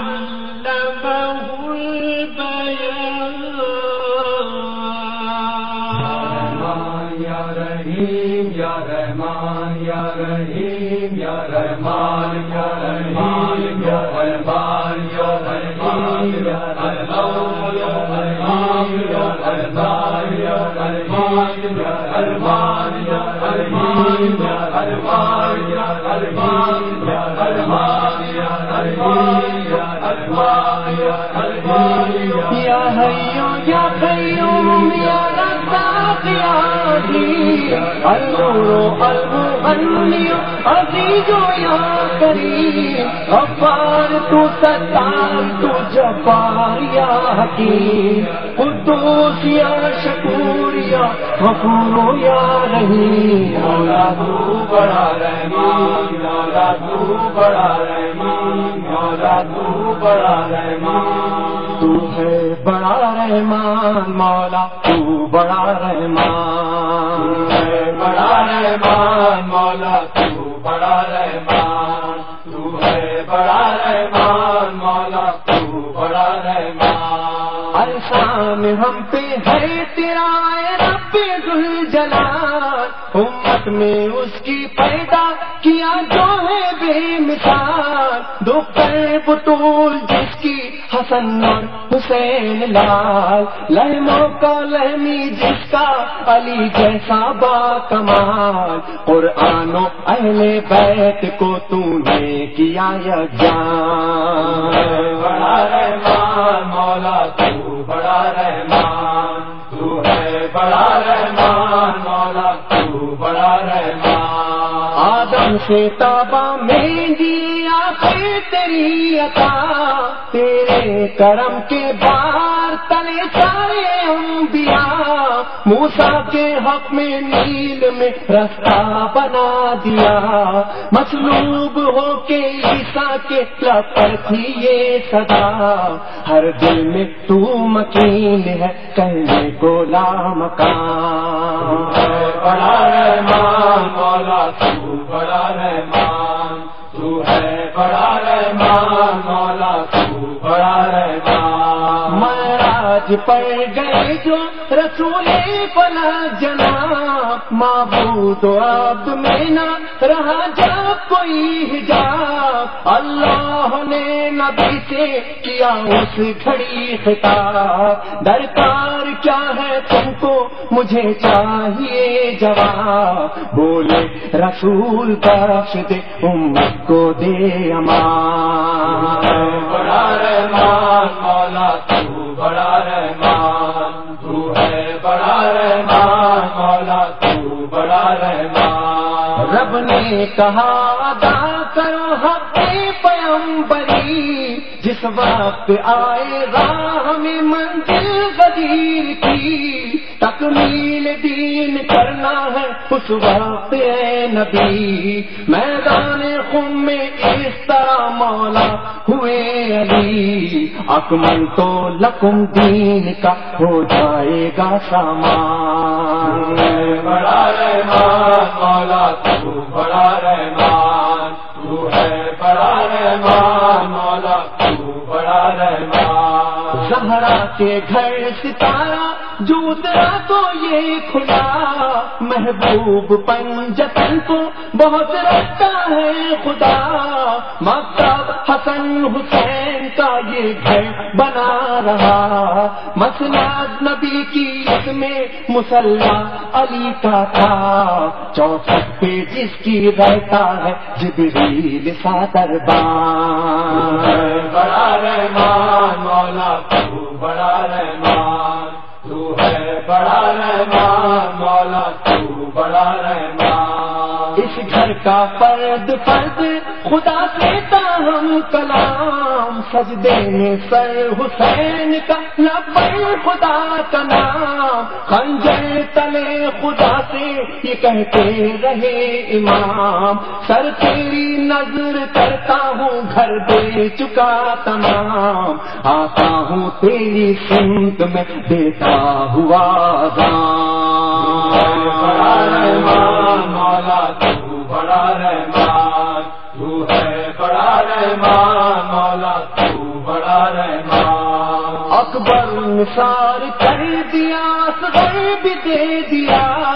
ہوں۔ الو الو عزیزو یا کری تو ستار تو جبار یا حکیم قدوس یا شکور یا غفور یا رحیم مولا تو بڑا رحمان، مولا تو بڑا رحمان، مولا تو بڑا رحمان تو ہے بڑا رحمان مولا تو بڑا رحمان ہے بڑا رحمان، مولا تو بڑا رحمان۔ بڑا رحمان، مولا تو بڑا رحمان۔ السان ہم پہ ہے تیرا رب گل ذوالجلال۔ امت میں اس کی پیدا کیا جو ہے بے مثال۔ دو بطول جس کی حسن اور حسین لال لہموں کا لہمی جس کا علی جیسا با کمال۔ قرآن و اہل بیت کو تو نے کیا یکجان بڑا رحمان، مولا تو بڑا رحمان۔ تو ہے بڑا رحمان، مولا تو بڑا رحمان۔ سے تابا میں پھر تیری عطا۔ تیرے کرم کے بار تلے سارے انبیاء۔ موسا کے حق میں نیل میں رستہ بنا دیا۔ مصلوب ہو کے عیسیٰ کے لب تھی یہ صدا۔ ہر دل میں تو مکین ہے کہنے کو لامکان۔ بڑا رحمان، مولا، تو بڑا رحمان۔ تو ہے بڑا رحمان، مولا، تو بڑا رحمان۔ مہاراج پر گئے جو رسول فلا جناب، معبود و عبد میں نہ رہا جا کوئی حجاب۔ اللہ نے نبی سے کیا اس گھڑی خطاب۔ درکار کیا ہے تم کو مجھے چاہیے جواب۔ بولے رسول بخش دے امت کو دے امان۔ بڑا رحمان، مولا تو۔ بڑا رحمان، تو ہے بڑا رحمان، مولا تو بڑا رحمان۔ رب نے کہا، ادا کرو حق پیمبری جس وقت آئے راہ میں منزل غدیر کی تکمیل دین کرنا ہے اس وقت اے نبی میدان خم میں اس طرح مولا ہوئے علی۔ اکمل تو لکم دین کا ہو جائے گا سامان۔ بڑا رحمان مولا تو بڑا رحمان۔ تو ہے بڑا رحمان مولا تو بڑا رحمان۔ زہرا کے گھر ستارہ جو اترا تو یہ کھلا محبوب پنجتن کو بہت رکھتا ہے خدا مکتب حسن حسین کا یہ گھر بنا رہا مسلاد نبی کی اس میں مسلح علی کا تھا چوسٹ پہ جس کی رہتا ہے جبریل سا دربان بڑا رحمان، مولا تو بڑا رحمان۔ بڑا رحمان مولا تو بڑا رحمان۔ اس گھر کا فرد فرد خدا سے کلام سجدے میں سر حسین کا لبر خدا کا نام، خنجر تلے خدا سے یہ کہتے رہے امام۔ سر تیری نظر کرتا ہوں، گھر دے چکا تمام۔ آتا ہوں تیری سمت میں، دیتا ہوا بڑا رحمان، مولا تو بڑا رحمان۔ بڑا رحمان مولا تو بڑا رحمان۔ اکبر نثار کر دیا سر بھی دے دیا۔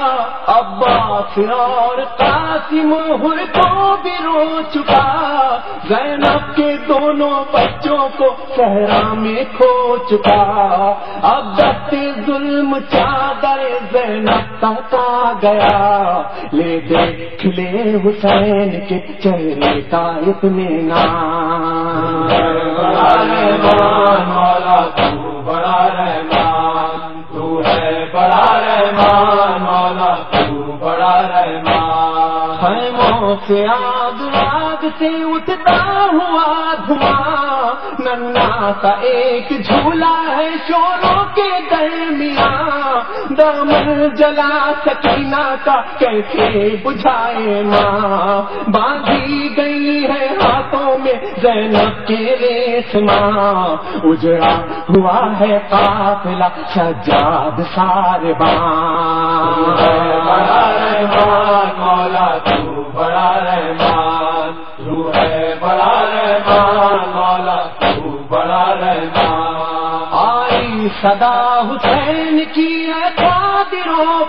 اور قاسم ہر کو بھی رو چکا۔ زینب کے دونوں بچوں کو صحرا میں کھو چکا۔ اب دستے ظلم چادر زینب تک آ گیا۔ لے دیکھ لے حسین کے چہرے کا اتنے نام۔ بڑا رحمان، مولا تو بڑا رحمان، تو ہے بڑا رحمان۔ تو بڑا رحمان خیموں سے آگ آگ سے اٹھتا ہوا دھواں۔ ننا کا ایک جھولا ہے شوروں کے درمیان دامن جلا سکینہ کا کیسے بجھائے ماں۔ باندھی گئی ہے ہاتھوں میں زینب کے ریس ماں۔ اجڑا ہوا ہے قافلہ سجاد سارے بان تو بڑا رحمان، تو ہے بڑا رحمان، مولا، تو بڑا رحمان۔ آئی صدا حسین کی ہے قادروں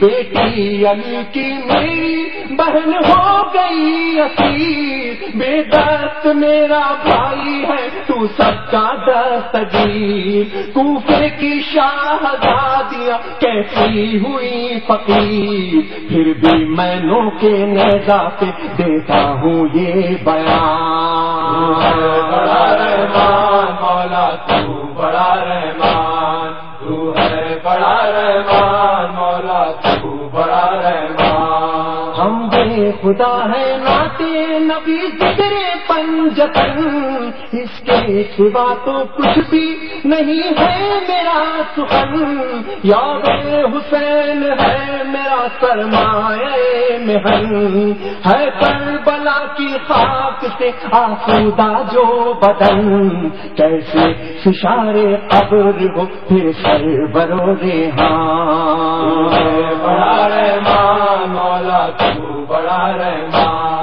بیٹی یعنی علی کی میری بہن ہو گئی اسیر۔ بے دست میرا بھائی ہے، تو سب کا دستگیر کوفے کی شاہزادیاں کیسی ہوئی فقیر؟ پھر بھی میں نو کے نیزا پہ دیتا ہوں یہ بیان۔ بڑا رحمان، مولا تو بڑا رحمان۔ رحمان مولا تو بڑا رحمان ہم بے خدا ہے ناتے نبی تیرے پنجتن۔ اس کے سوا تو کچھ بھی نہیں ہے میرا سخن۔ یاد حسین ہے میرا سرمایہ مہن۔ ہے کربلا کی خاک سے آسودہ جو بدن، کیسے سشارے قبر ہو پھر سر برو بڑا رحمان، مولا تو بڑا رحمان۔